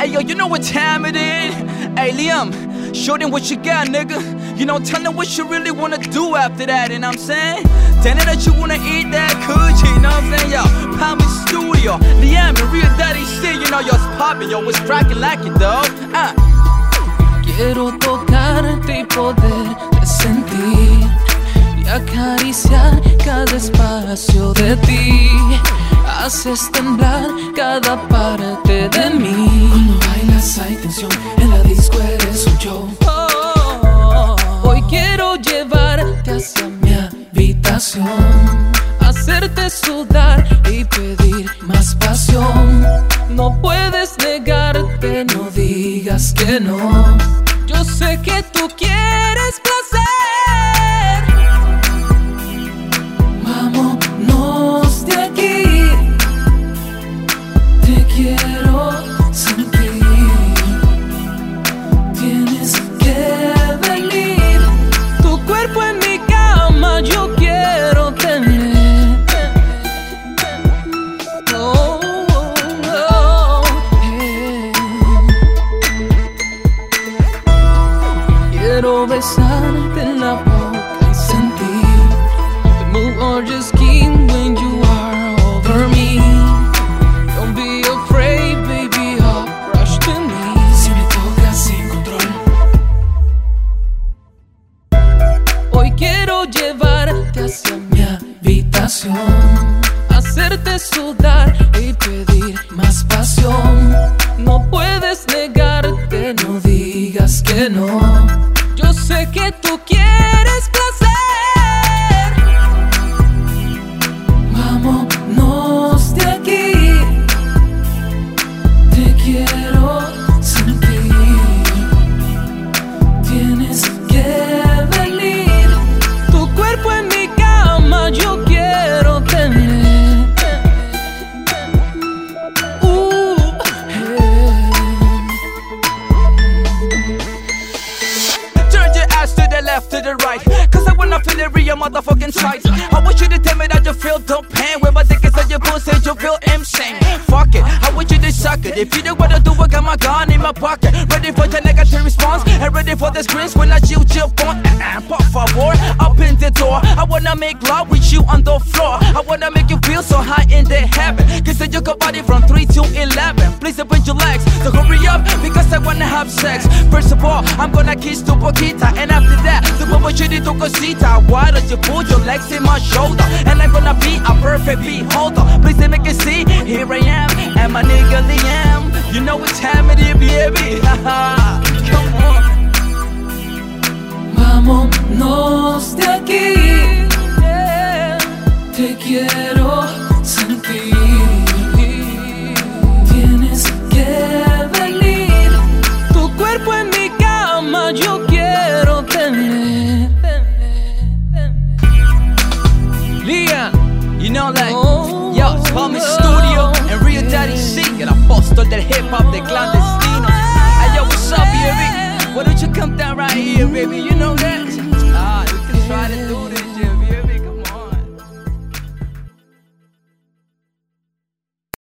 Hey yo, you know what time it is? Hey Liam, show them what you got, nigga. You know, tell them what you really wanna do after that, and I'm saying? Tell them that you wanna eat that coochie, you know what I'm saying? Yo, Palmy Studio, Liam and Real Daddy C, you know, yo's poppin', yo, what's crackin' like it, dog? Uh. Quiero tocarte y poder sentir y acariciar cada espacio de ti. Haces temblar cada parte de mí. Cuando bailas hay tensión, en la disco eres un show. Oh, hoy quiero llevarte hacia mi habitación. Hacerte sudar y pedir más pasión. No puedes negarte, no digas que no. Yo sé que tú quieres Quiero besarte en la boca y sentir the move or just keep when you are over me. Don't be afraid, baby, I'll rush to me. Si me tocas sin control. Hoy quiero llevarte hacia mi habitación, hacerte sudar y pedir más pasión. No puedes negarte, no digas que no. Que tú quieres the right. Cause I wanna feel it real motherfucking sight. I want you to tell me that you feel the pain. When my dick is on your pussy, you feel insane. Fuck it, I want you to suck it. If you don't wanna do it, got my gun in my pocket. Ready for your negative response. And ready for the screams when I shoot your phone. Uh-uh, por favor, open the door. I wanna make love with you on the floor. I wanna make you feel so high in the heaven. Kiss your body from 3 to 11. Please open your legs. So hurry have sex. First of all, I'm gonna kiss tu poquita. And after that, tu como chidi tu cosita. Why don't you put your legs in my shoulder? And I'm gonna be a perfect beholder. Please let me see. Here I am. And my nigga Liam. You know what time it is, baby. Come on. Vámonos de aquí. Te quiero sentir. know, like, yo, call me Studio and Real Daddy C, el apóstol del hip hop de clandestino. Hey, yo, what's up, baby? Why don't you come down right here, baby? You know that? Ah,